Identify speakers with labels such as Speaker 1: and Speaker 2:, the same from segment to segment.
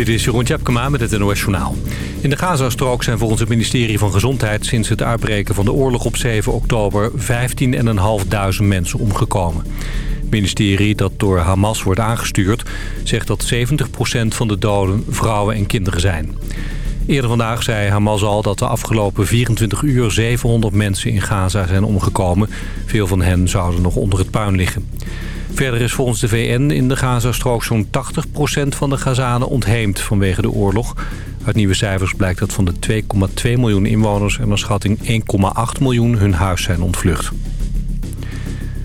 Speaker 1: Dit is Jeroen Tjepkema met het NOS. In de Gazastrook zijn volgens het ministerie van Gezondheid... sinds het uitbreken van de oorlog op 7 oktober 15.500 mensen omgekomen. Het ministerie, dat door Hamas wordt aangestuurd... zegt dat 70% van de doden vrouwen en kinderen zijn. Eerder vandaag zei Hamas al dat de afgelopen 24 uur 700 mensen in Gaza zijn omgekomen. Veel van hen zouden nog onder het puin liggen. Verder is volgens de VN in de Gazastrook zo'n 80% van de Gazanen ontheemd vanwege de oorlog. Uit nieuwe cijfers blijkt dat van de 2,2 miljoen inwoners en een schatting 1,8 miljoen hun huis zijn ontvlucht.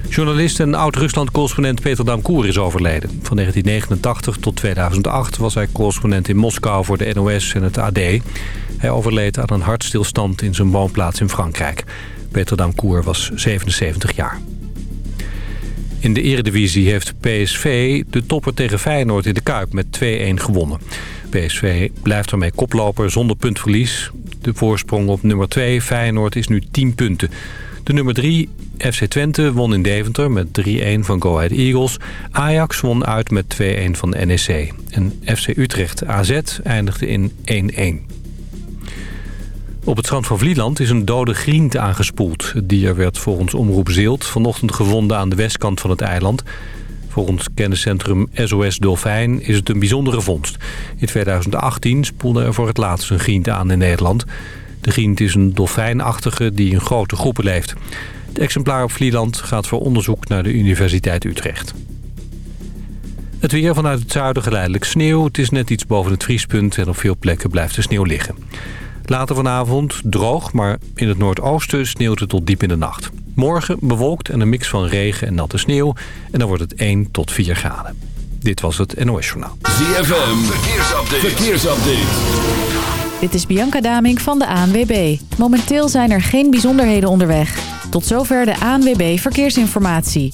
Speaker 1: Journalist en oud-Rusland-correspondent Peter Damkoer is overleden. Van 1989 tot 2008 was hij correspondent in Moskou voor de NOS en het AD. Hij overleed aan een hartstilstand in zijn woonplaats in Frankrijk. Peter Damkoer was 77 jaar. In de eredivisie heeft PSV de topper tegen Feyenoord in de Kuip met 2-1 gewonnen. PSV blijft ermee koploper zonder puntverlies. De voorsprong op nummer 2 Feyenoord is nu 10 punten. De nummer 3 FC Twente won in Deventer met 3-1 van Go Ahead Eagles. Ajax won uit met 2-1 van NEC. En FC Utrecht AZ eindigde in 1-1. Op het strand van Vlieland is een dode griend aangespoeld. Het dier werd volgens Omroep Zeelt vanochtend gevonden aan de westkant van het eiland. Volgens kenniscentrum SOS Dolfijn is het een bijzondere vondst. In 2018 spoelde er voor het laatst een griend aan in Nederland. De griend is een dolfijnachtige die in grote groepen leeft. Het exemplaar op Vlieland gaat voor onderzoek naar de Universiteit Utrecht. Het weer vanuit het zuiden geleidelijk sneeuw. Het is net iets boven het vriespunt en op veel plekken blijft de sneeuw liggen. Later vanavond droog, maar in het noordoosten sneeuwt het tot diep in de nacht. Morgen bewolkt en een mix van regen en natte sneeuw. En dan wordt het 1 tot 4 graden. Dit was het NOS Journaal.
Speaker 2: ZFM, verkeersupdate. verkeersupdate.
Speaker 3: Dit is Bianca Daming van de ANWB. Momenteel zijn er geen bijzonderheden onderweg. Tot zover de ANWB Verkeersinformatie.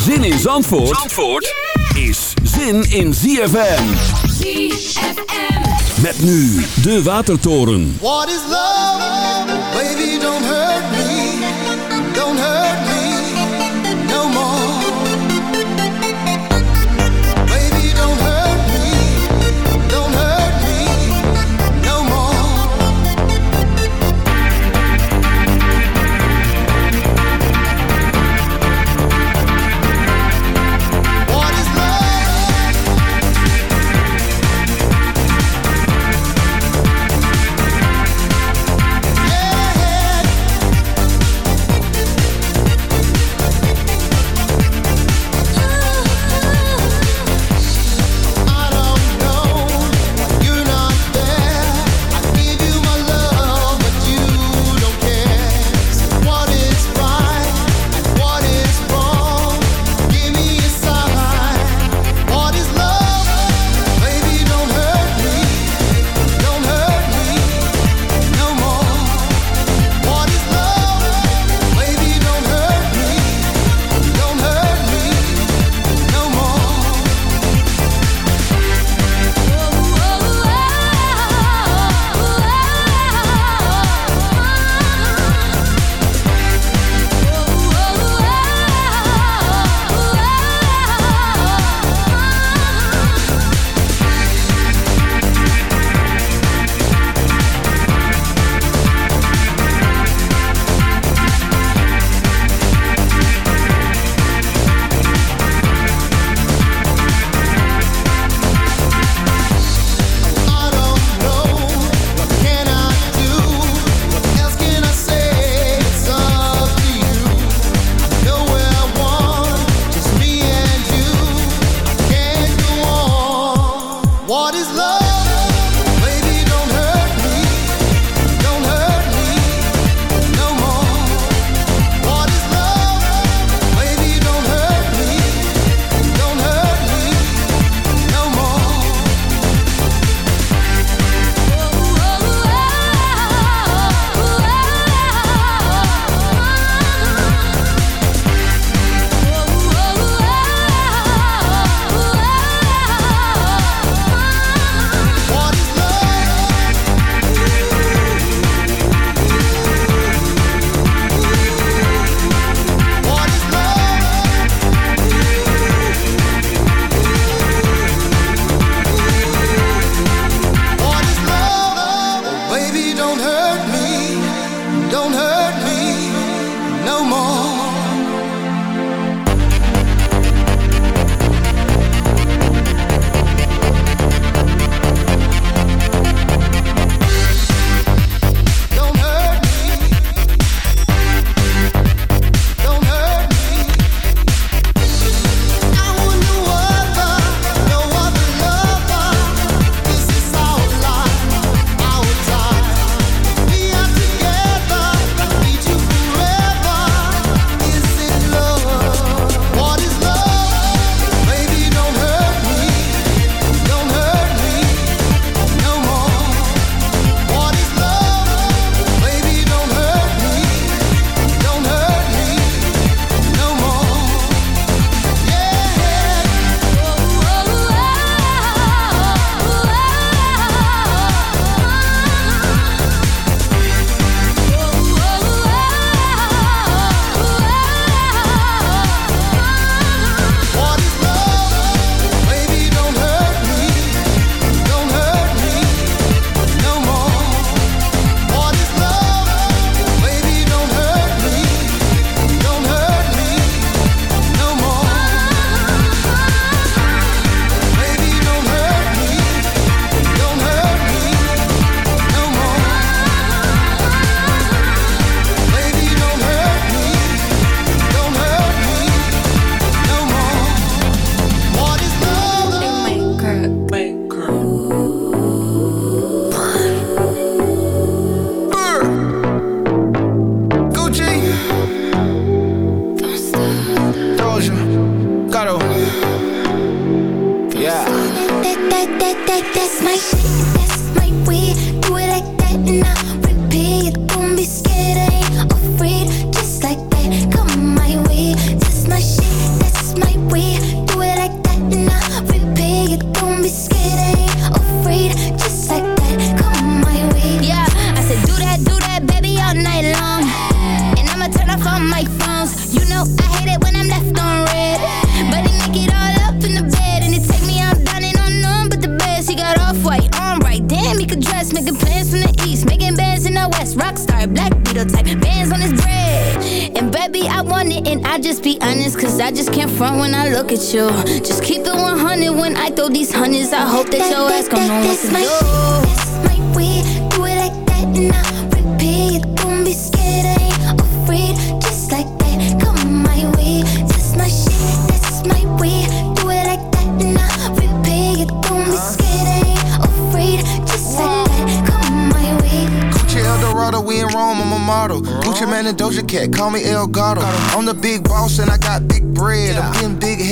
Speaker 2: Zin in Zandvoort, Zandvoort is zin in ZFM. ZFM. Met nu de Watertoren.
Speaker 4: What is love? Baby, don't baby, don't hurt. Moscato. Yeah.
Speaker 5: When I look at you. Just keep it 100 when I throw these hundreds. I hope that your ass gon' know what
Speaker 6: that's
Speaker 5: to
Speaker 6: my
Speaker 5: do.
Speaker 6: shit, that's my way. Do it like that and I repeat. Don't be scared, I ain't afraid. Just like that, come my way. That's my shit, that's my way. Do it like that and I repeat. Don't be scared, I ain't afraid. Just like that, come my way.
Speaker 4: Gucci Eldorado, we in Rome, I'm a model. Gucci Man and Doja Cat, call me El Gato. I'm the big boss and I got big bread. I'm getting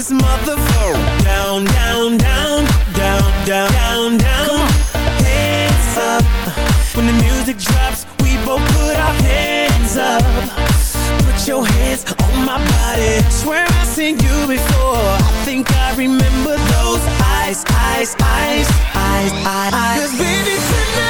Speaker 7: this mother flow. Down, down, down, down, down, down, down. Hands up. When the music drops, we both put our hands up. Put your hands on my body. Swear I've seen you before. I think I remember those eyes, eyes, eyes, eyes, eyes. eyes. Cause baby, tonight.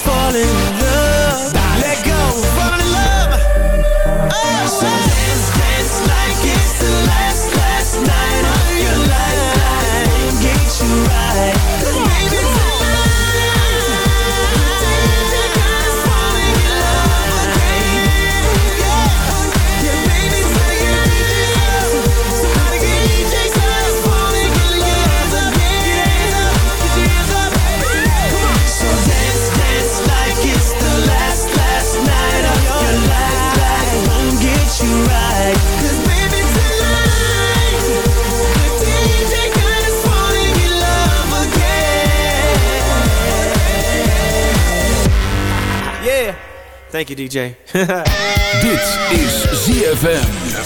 Speaker 7: fall in love.
Speaker 8: Thank you, DJ.
Speaker 9: Dit is ZFM.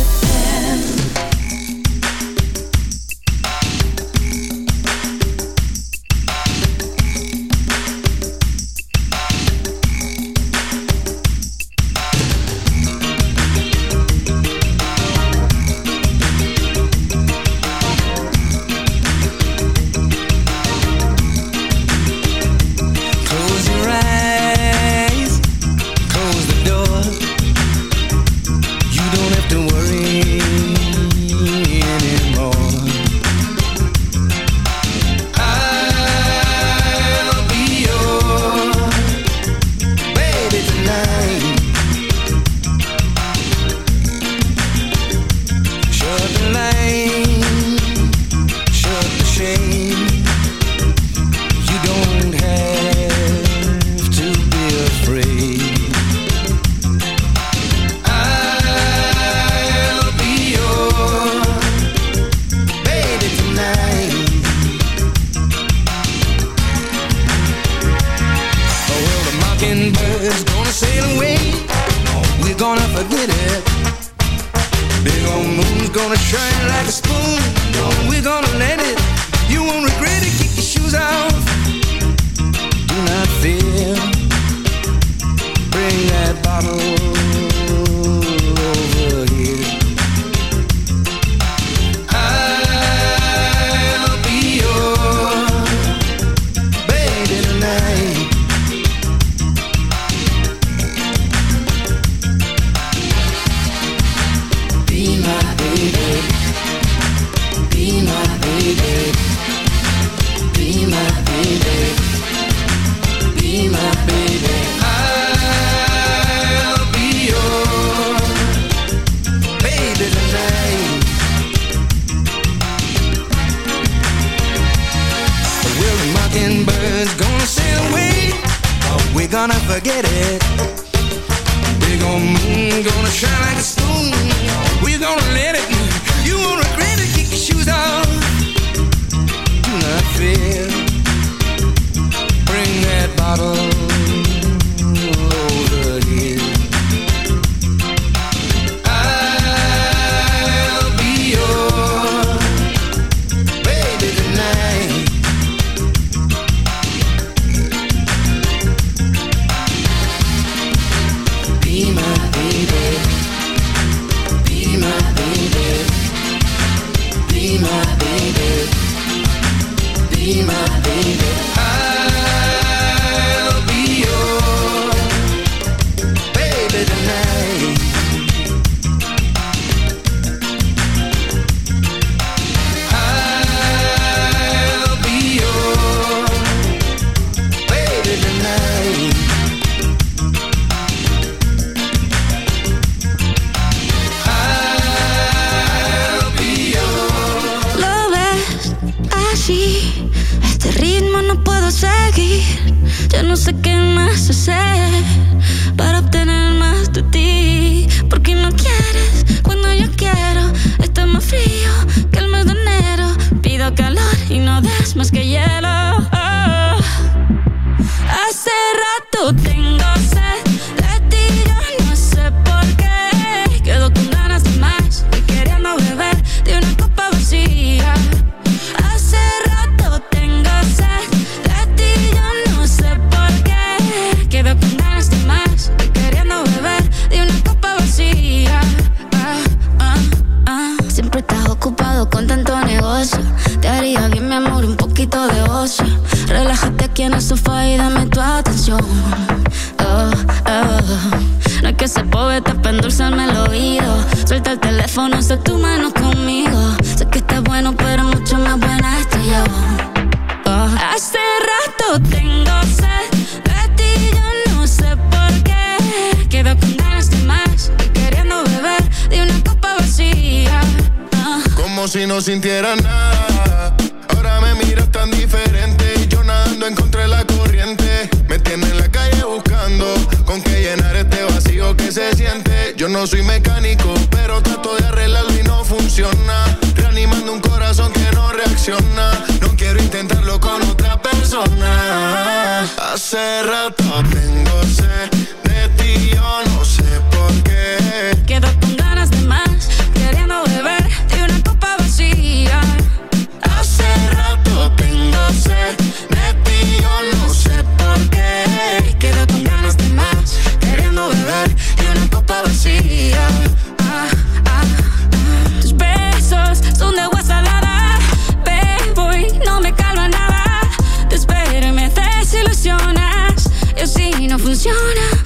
Speaker 9: ilusiona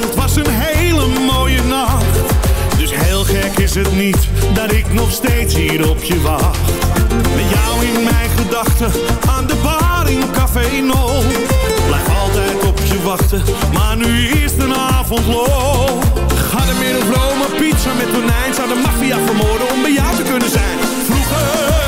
Speaker 9: het was een hele mooie nacht. Dus heel gek is het niet dat ik nog steeds hier op je wacht. Met jou in mijn gedachten, aan de bar in Café No. Blijf altijd op je wachten, maar nu is de avond lo. Ga er een vrome pizza met tonijn, zou de maffia vermoorden om bij jou te kunnen zijn. Vroeger.